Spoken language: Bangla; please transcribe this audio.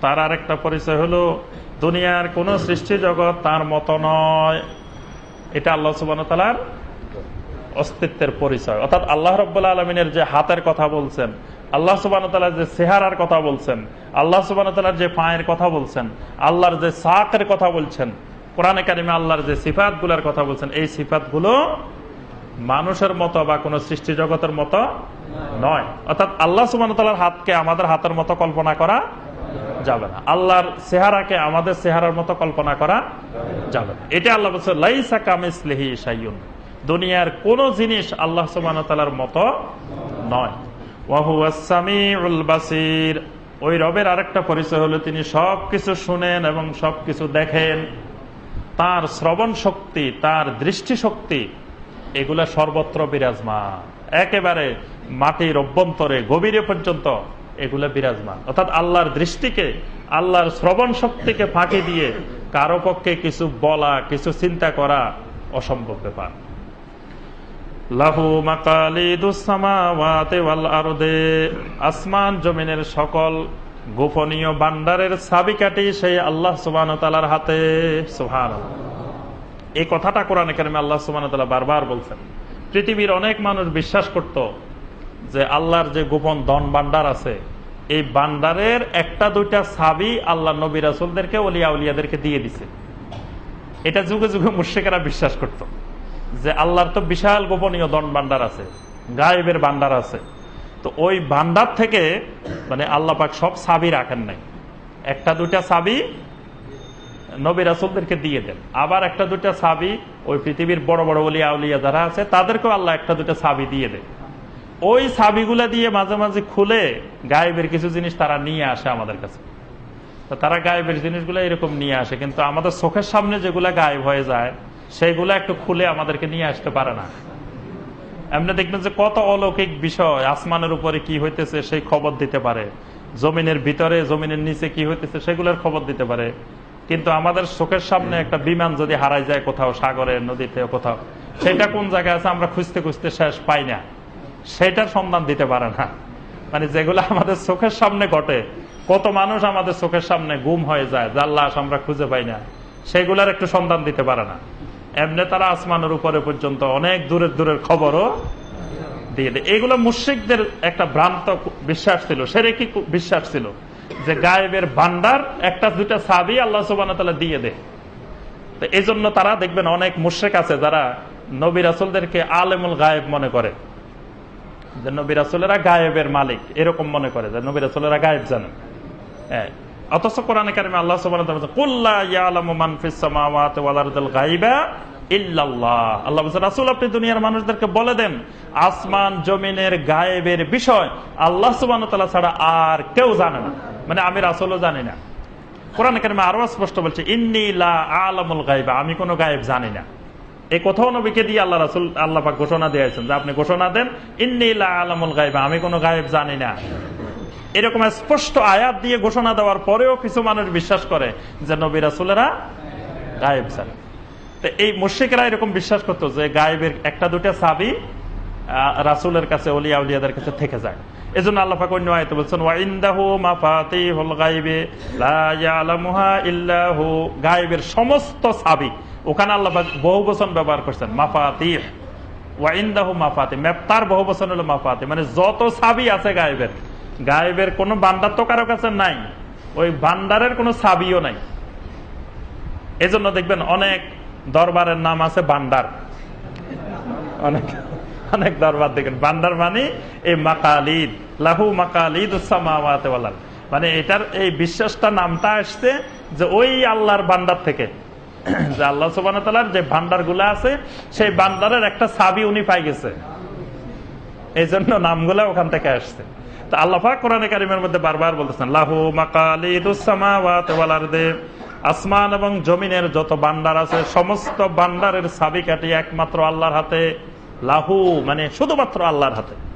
তার আর একটা পরিচয় হলো, দুনিয়ার কোন সৃষ্টি জগৎ তার মতো নয়। এটা আল্লাহ সুবান অস্তিত্বের পরিচয়। অর্থাৎ আল্লাহ রব্বুল্লা আলমিনের যে হাতের কথা বলছেন, আল্লাহ সুবাহতালার যে সেহারার কথা বলছেন, আল্লাহ সুবান তালার যে পায়ের কথা বলছেন, আল্লাহর যে সাকের কথা বলছেন, কোরআনে কারিমে আল্লাহর যে সিফাতগুলার কথা বলছেন, এই সিফাতগুলো মানুষের মতো বা কোন সৃষ্টি জগতের মতো নয়। অর্থাৎ আল্লাহ সুবান তালার হাতকে আমাদের হাতের মতো কল্পনা করা যাবে না। আল্লাহর চেহারাকে আমাদের চেহারার মতো কল্পনা করা যাবে না। এটা আল্লাহ বলছে, লাইসা কামিসলিহি সাইয়ুন দুনিয়ার কোন জিনিস আল্লাহ সুবান তালার মতো নয়। বাসির। ওই রবের আরেকটা পরিচয় হলো, তিনি সবকিছু শুনেন এবং সবকিছু দেখেন। তার শ্রবণ শক্তি, তার দৃষ্টি শক্তি এগুলা সর্বত্র বিরাজমান। একেবারে মাটির অভ্যন্তরে, গভীরে পর্যন্ত এগুলা বিরাজমান। অর্থাৎ আল্লাহর দৃষ্টিকে, আল্লাহর শ্রবণ শক্তিকে ফাঁকি দিয়ে কারও পক্ষে কিছু বলা, কিছু চিন্তা করা অসম্ভব ব্যাপার। লাহু মাকালিদুসামাওয়াতে আসমান জমিনের সকল গোপনীয় বান্ডারের সাবিকাটি সেই আল্লাহ তালার হাতে। সুহান এই কথাটা কোরআন কারিমে আল্লাহ তালা বারবার বলছেন। পৃথিবীর অনেক মানুষ বিশ্বাস করত যে আল্লাহর যে গোপন ধন বান্ডার আছে, এই বান্ডারের একটা দুইটা সাবি আল্লাহ নবী রাসুলদেরকে অলিয়া উলিয়াদেরকে দিয়ে দিছে। এটা যুগে যুগে মুর্শিকেরা বিশ্বাস করত যে আল্লাহর তো বিশাল গোপনীয় দন ভান্ডার আছে, গায়েবের ভান্ডার আছে। তো ওই ভান্ডার থেকে মানে আল্লাহ পাক সব সাবি রাখেন নাই। একটা দুইটা সাবি নবী রাসুলদেরকে দিয়ে দেন। আবার একটা দুটা সাবি ওই পৃথিবীর বড় বড় অলিয়া উলিয়া যারা আছে, তাদেরকেও আল্লাহ একটা দুইটা সাবি দিয়ে দেয় ওই সাবিগুলা দিয়ে মাঝে মাঝে খুলে গায়েবের কিছু জিনিস তারা নিয়ে আসে আমাদের কাছে। তারা গায়েবের জিনিসগুলো এরকম নিয়ে আসে, কিন্তু আমাদের চোখের সামনে যেগুলা গায়েব হয়ে যায় সেইগুলা একটু খুলে আমাদেরকে নিয়ে আসতে পারে না। এমনি দেখবেন যে কত অলৌকিক বিষয়, আসমানের উপরে কি হইতেছে সেই খবর দিতে পারে, জমিনের ভিতরে, জমিনের নিচে কি হইতেছে সেগুলোর খবর দিতে পারে। কিন্তু আমাদের চোখের সামনে একটা বিমান যদি হারাই যায় কোথাও, সাগরে, নদীতে, কোথাও, সেটা কোন জায়গায় আছে আমরা খুঁজতে খুঁজতে শেষ পাই না। সেটার সন্ধান দিতে পারে না। মানে যেগুলো আমাদের চোখের সামনে ঘটে, কত মানুষ আমাদের চোখের সামনে গুম হয়ে যায়, যার আমরা খুঁজে পাই না, সেগুলার একটু সন্ধান দিতে পারে না। এমনি তারা আসমানের উপরে পর্যন্ত অনেক দূরের দূরের খবরও দিয়ে দেয়। এগুলো মুশ্রিকদের একটা ভ্রান্ত বিশ্বাস ছিল সেরে কি বিশ্বাস ছিল। যে গায়েবের ভান্ডার, একটা দুটা সাবি আল্লাহ সুবান দিয়ে তো এই জন্য তারা দেখবেন অনেক মুশ্রিক আছে যারা নবী রাসুলদেরকে আলেমুল গায়েব মনে করে। যে গায়েবের মালিক, এরকম মনে করে যে গায়েব জানেন হ্যাঁ। অথচ কোরআনে আল্লাহ আপনি দুনিয়ার মানুষদেরকে বলে দেন, আসমান, জমিনের গায়েবের বিষয় আল্লাহ সুবান ছাড়া আর কেউ জানে না। মানে আমি রাসুলও জানি না। কোরআন কারিমে আরও স্পষ্ট বলছে আমি কোনো গায়েব জানি না। এই কোথাও নবীকে দিয়ে আল্লাহ রাসুল, আল্লাহ ঘোষণা দিয়েছেন যে আপনি ঘোষণা দেন ইন্নিলা আলমুল গাইবা আমি কোনো গায়েব জানি না। এরকম স্পষ্ট আয়াত দিয়ে ঘোষণা দেওয়ার পরেও কিছু মানুষ বিশ্বাস করে যে নবী রাসুলেরা গায়েব জানে এই মুর্শিকেরা এরকম বিশ্বাস করতো যে গায়েবের একটা দুটা সাবি রাসুলের কাছে অলিয়া উলিয়াদের কাছে থেকে যায়। এই জন্য আল্লাহ অন্য আয়তে বলছেন, ওয়াইন্দাহু মাফাতি হল গাইবে ইল্লাহু। গায়েবের সমস্ত সাবি, ওখানে আল্লাহ বহু বচন ব্যবহার করছেন মাফাতি ওয়াইন্দাহু মাফাতি তার বহু বচন হলো মাফাতি মানে যত সাবি আছে গায়েবের গায়েবের কোন বান্দার তো কারও কাছে নাই, ওই বান্দারের কোন সাবিও নাই। এজন্য দেখবেন অনেক দরবারের নাম আছে বান্দার। অনেক অনেক দরবার দেখেন। বান্দার মানে এই মাকালিদ, লাহু মাকালিদ মানে এটার এই বিশ্বাসটা নামটা আসছে যে ওই আল্লাহর বান্দার থেকে। যে আল্লাহ সুবান যে ভান্ডারগুলা আছে, সেই বান্দারের একটা সাবি উনি পাই গেছে। এই জন্য নামগুলা ওখান থেকে আসছে। তা আল্লাহাক কোরআন কারিমের মধ্যে বারবার বলতেছেন, লাহু মাকালিদে আসমান এবং জমিনের যত বান্ডার আছে, সমস্ত বান্ডারের সাবিকাটি একমাত্র আল্লাহর হাতে। লাহু মানে শুধুমাত্র আল্লাহর হাতে।